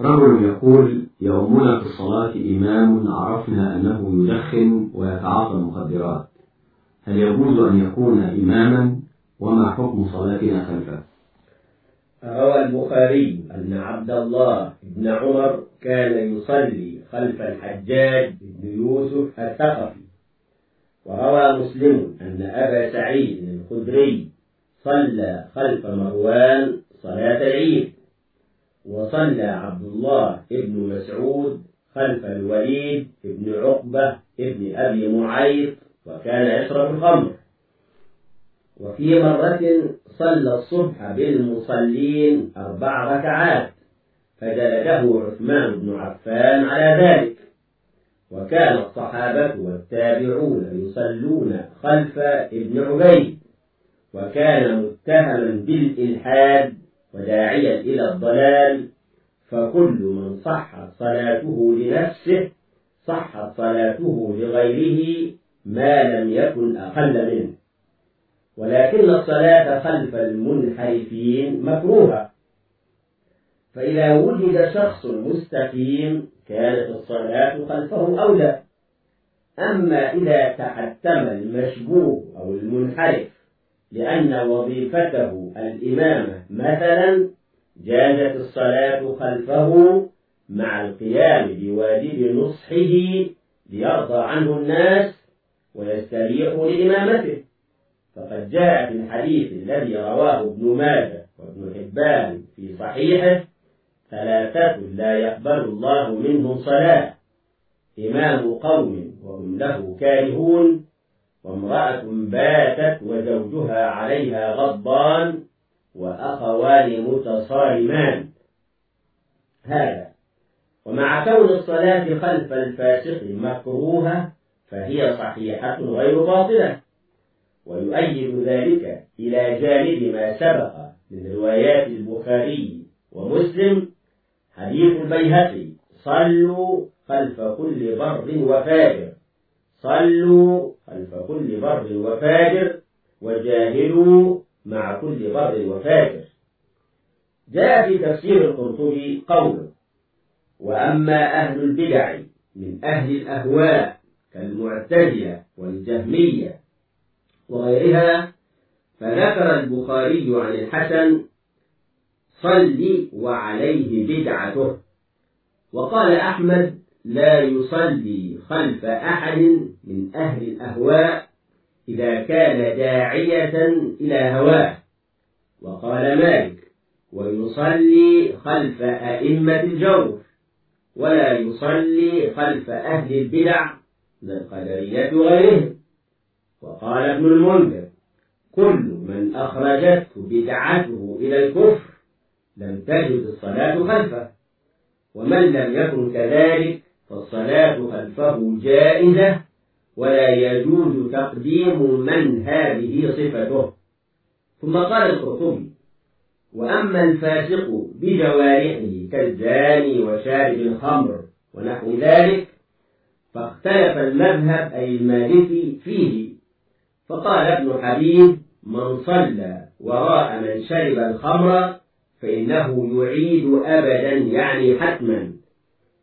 رجل يقول يؤمنا في الصلاة إمام عرفنا أنه يدخن ويتعاطى المخدرات. هل يجوز أن يكون إماما؟ وما حكم صلاتنا خلفه؟ روى البخاري أن عبد الله بن عمر كان يصلي خلف الحجاج بن يوسف الثقفي. وروى مسلم أن أبا سعيد الخدري صلى خلف مروان صلاة العيد. وصلى عبد الله بن مسعود خلف الوليد بن عقبة بن أبي معيط وكان يشرب الخمر. وفي مرة صلى الصبح بالمصلين أربع ركعات فجلده عثمان بن عفان على ذلك. وكان الصحابة والتابعون يصلون خلف ابن عبيد وكان متهما بالإلحاد وداعيا إلى الضلال فكل من صحت صلاته لنفسه صحت صلاته لغيره ما لم يكن أقل منه. ولكن الصلاة خلف المنحرفين مكروهة. فإذا وجد شخص مستقيم كانت الصلاة خلفه أولى. أما إذا تحتم المشبوه أو المنحرف لأن وظيفته الإمامة مثلا جازت الصلاة خلفه مع القيام بواجب نصحه ليرضى عنه الناس ويستريحوا لإمامته. فقد جاء في الحديث الذي رواه ابن ماجه وابن حبان في صحيحه ثلاثة لا يقبل الله منهم صلاة. إمام قوم وهم له كارهون. وامرأة باتت وزوجها عليها غضبان وأخوان متصارمان هذا. ومع كون الصلاة خلف الفاسق مكروهة فهي صحيحة غير باطلة. ويؤيد ذلك إلى جانب ما سبق من روايات البخاري ومسلم. حديث البيهقي صلوا خلف كل بر وفاجر. صلوا خلف كل بر وفاجر وجاهلوا مع كل بر وفاجر. جاء في تفسير القرطبي قوله وأما أهل البدع من أهل الأهواء كالمعتزلة والجهمية وغيرها فذكر البخاري عن الحسن صل وعليه بدعته. وقال أحمد لا يصلي خلف أحد من أهل الأهواء إذا كان داعية إلى هواه. وقال مالك ويصلي خلف أئمة الجور ولا يصلي خلف أهل البدع من القدرية وغيرهم. وقال ابن المنذر كل من أخرجته بدعته إلى الكفر لم تجد الصلاة خلفه ومن لم يكن كذلك فالصلاة خلفه جائزة ولا يجوز تقديم من هذه صفته. ثم قال القرطبي وأما الفاسق بجوارحه كالزاني وشارب الخمر ونحو ذلك فاختلف المذهب أي المالكي فيه. فقال ابن حبيب من صلى وراء من شرب الخمر فإنه يعيد أبدا يعني حتما.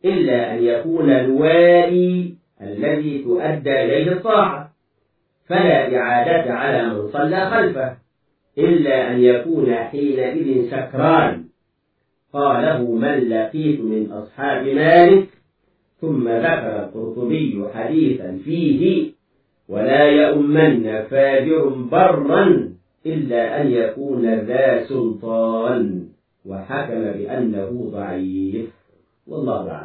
إلا أن يكون الوالي الذي تؤدى إليه الطاعة فلا إعادة على من صلى خلفه إلا أن يكون حينئذ سكران. قاله من لقيت من أصحاب مالك؟ ثم ذكر القرطبي حديثا فيه ولا يؤمن فاجر برا إلا أن يكون ذا سلطان. وحكم بأنه ضعيف. 问道家